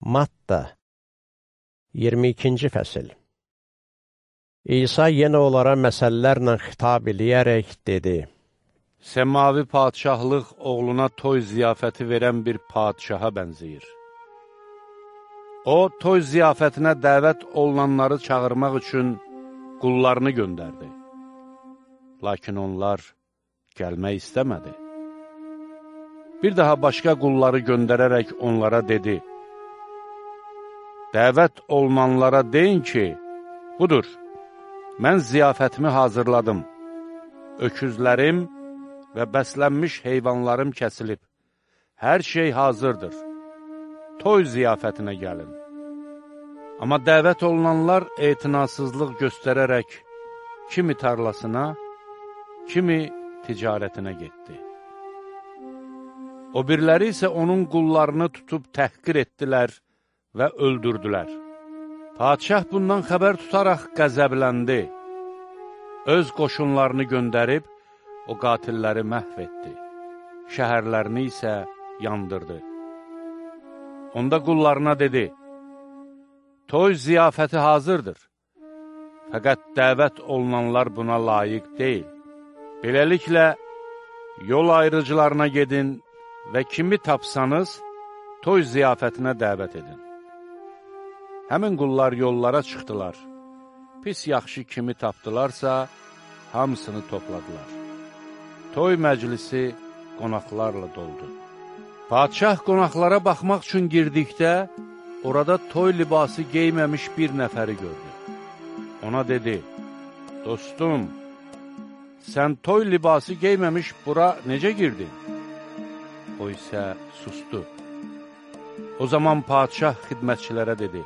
Matta 22-ci fəsil İsa yenə onlara məsəllərlə xitab eləyərək dedi, Səmavi padişahlıq oğluna toy ziyafəti verən bir padişaha bənziyir. O, toy ziyafətinə dəvət olunanları çağırmaq üçün qullarını göndərdi. Lakin onlar gəlmək istəmədi. Bir daha başqa qulları göndərərək onlara dedi, Dəvət olunanlara deyin ki, budur, mən ziyafətimi hazırladım. Öküzlərim və bəslənmiş heyvanlarım kəsilib. Hər şey hazırdır. Toy ziyafətinə gəlin. Amma dəvət olunanlar etinasızlıq göstərərək kimi tarlasına, kimi ticarətinə getdi. O birləri isə onun qullarını tutub təhqir etdilər və öldürdülər. Padişah bundan xəbər tutaraq qəzəbləndi. Öz qoşunlarını göndərib, o qatilləri məhv etdi. Şəhərlərini isə yandırdı. Onda qullarına dedi, Toy ziyafəti hazırdır, fəqət dəvət olunanlar buna layiq deyil. Beləliklə, yol ayrıcılarına gedin və kimi tapsanız, toy ziyafətinə dəvət edin. Həmin qullar yollara çıxdılar. Pis yaxşı kimi tapdılarsa, hamısını topladılar. Toy məclisi qonaqlarla doldu. Padişah qonaqlara baxmaq üçün girdikdə, orada toy libası geyməmiş bir nəfəri gördü. Ona dedi, dostum, sən toy libası geyməmiş bura necə girdin? O isə sustu. O zaman padişah xidmətçilərə dedi,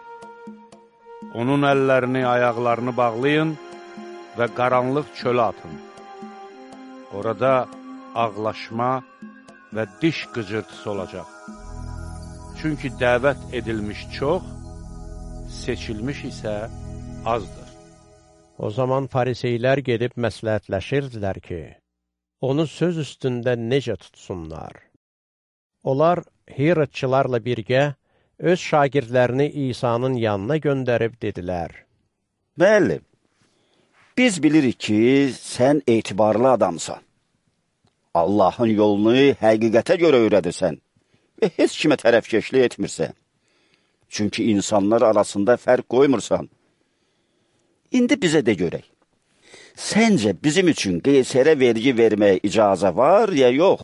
Onun əllərini, ayaqlarını bağlayın və qaranlıq çölə atın. Orada ağlaşma və diş qıcırtısı olacaq. Çünki dəvət edilmiş çox, seçilmiş isə azdır. O zaman fariseylər gedib məsləhətləşirdilər ki, onu söz üstündə necə tutsunlar. Onlar Hiratçılarla birgə öz şagirdlərini İsa'nın yanına göndərib dedilər. Müəllim, biz bilirik ki, sən etibarlı adamsan. Allahın yolunu həqiqətə görə öyrədirsən və heç kimə tərəfkeşlik etmirsən. Çünki insanlar arasında fərq qoymursan. İndi bizə də görək. Səncə bizim üçün Qeysərə vergi verməyə icazə var ya yox?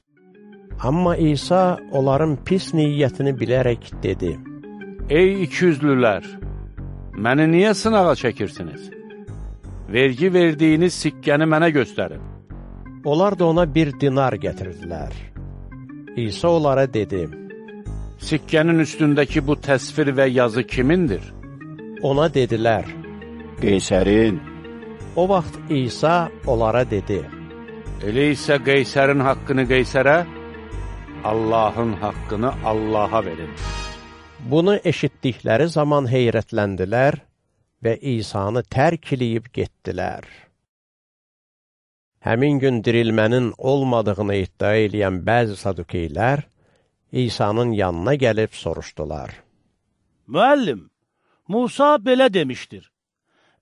Amma İsa onların pis niyyətini bilərək dedi, Ey ikiyüzlülər, məni niyə sınağa çəkirsiniz? Vergi verdiyiniz sikkəni mənə göstərin. Onlar da ona bir dinar gətirdilər. İsa onlara dedi, Sikkənin üstündəki bu təsvir və yazı kimindir? Ona dedilər, Qeysərin. O vaxt İsa onlara dedi, Elə isə Qeysərin haqqını Qeysərə, Allahın haqqını Allaha verin. Bunu eşitdikləri zaman heyrətləndilər və İsanı tərk eləyib getdilər. Həmin gün dirilmənin olmadığını iddia eləyən bəzi sadukeylər İsa'nın yanına gəlib soruşdular. Müəllim, Musa belə demişdir.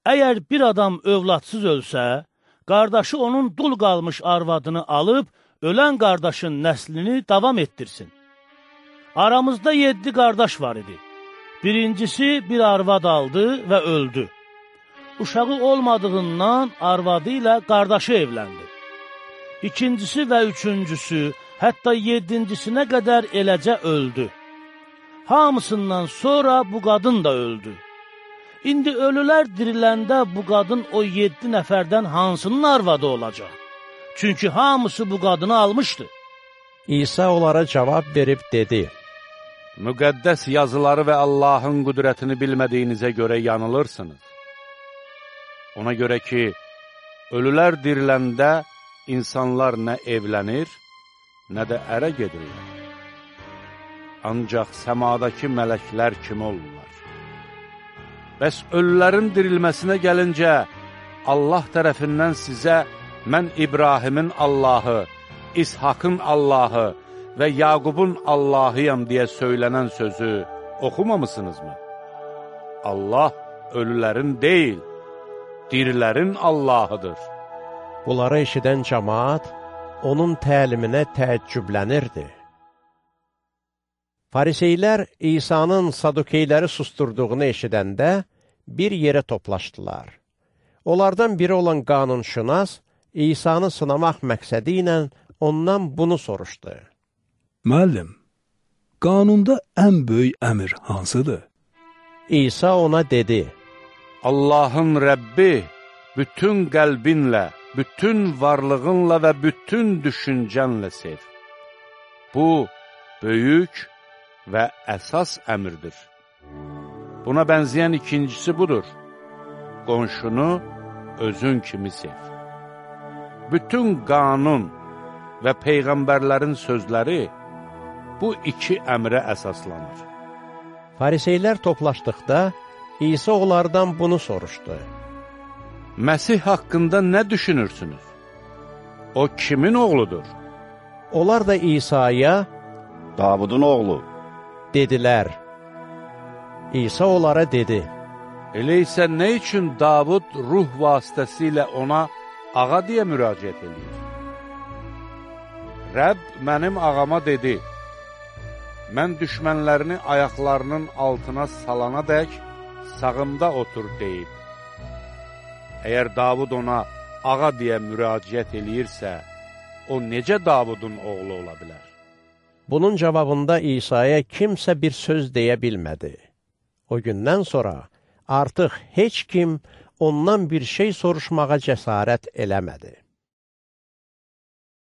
Əgər bir adam övladsız ölsə, qardaşı onun dul qalmış arvadını alıb, ölən qardaşın nəslini davam etdirsin. Aramızda yeddi qardaş var idi. Birincisi bir arvad aldı və öldü. Uşağı olmadığından arvadı ilə qardaşı evləndi. İkincisi və üçüncüsü, hətta yeddincisinə qədər eləcə öldü. Hamısından sonra bu qadın da öldü. İndi ölülər diriləndə bu qadın o yeddi nəfərdən hansının arvadı olacaq? Çünki hamısı bu qadını almışdı. İsa onlara cavab verib dedi, Müqəddəs yazıları və Allahın qüdrətini bilmədiyinizə görə yanılırsınız. Ona görə ki, ölülər diriləndə insanlar nə evlənir, nə də ərə gedirlər. Ancaq səmadakı mələklər kimi olurlar. Bəs ölülərin dirilməsinə gəlincə, Allah tərəfindən sizə mən İbrahimin Allahı, İshakın Allahı və Yaqubun Allahıyam deyə söylənən sözü oxumamısınızmı? Allah ölülərin deyil, dirilərin Allahıdır. Bunları eşidən cəmaat onun təliminə təəccüblənirdi. Fariseylər İsa'nın sadukeyləri susturduğunu eşidəndə bir yerə toplaşdılar. Onlardan biri olan qanunşünas İsa'nı sınamaq məqsədi ilə ondan bunu soruşdu. Müəllim, qanunda ən böyük əmr hansıdır? İsa ona dedi, Allahın Rəbbi bütün qəlbinlə, bütün varlığınla və bütün düşüncənlə sev. Bu, böyük və əsas əmrdir. Buna bənzəyən ikincisi budur. Qonşunu özün kimi sev. Bütün qanun və peyğəmbərlərin sözləri bu iki əmrə əsaslanır. Fariseylər toplaşdıqda İsa onlardan bunu soruşdu. Məsih haqqında nə düşünürsünüz? O kimin oğludur? Onlar da İsa'ya Davudun oğlu. dedilər. İsa onlara dedi, Elə isə nə üçün Davud ruh vasitəsilə ona ağa deyə müraciət edir? Rəbb mənim ağama dedi, mən düşmənlərini ayaqlarının altına salana dək sağımda otur deyib. Əgər Davud ona ağa deyə müraciət eləyirsə, o necə Davudun oğlu ola bilər? Bunun cavabında İsa'ya kimsə bir söz deyə bilmədi. O gündən sonra artıq heç kim ondan bir şey soruşmağa cəsarət eləmədi.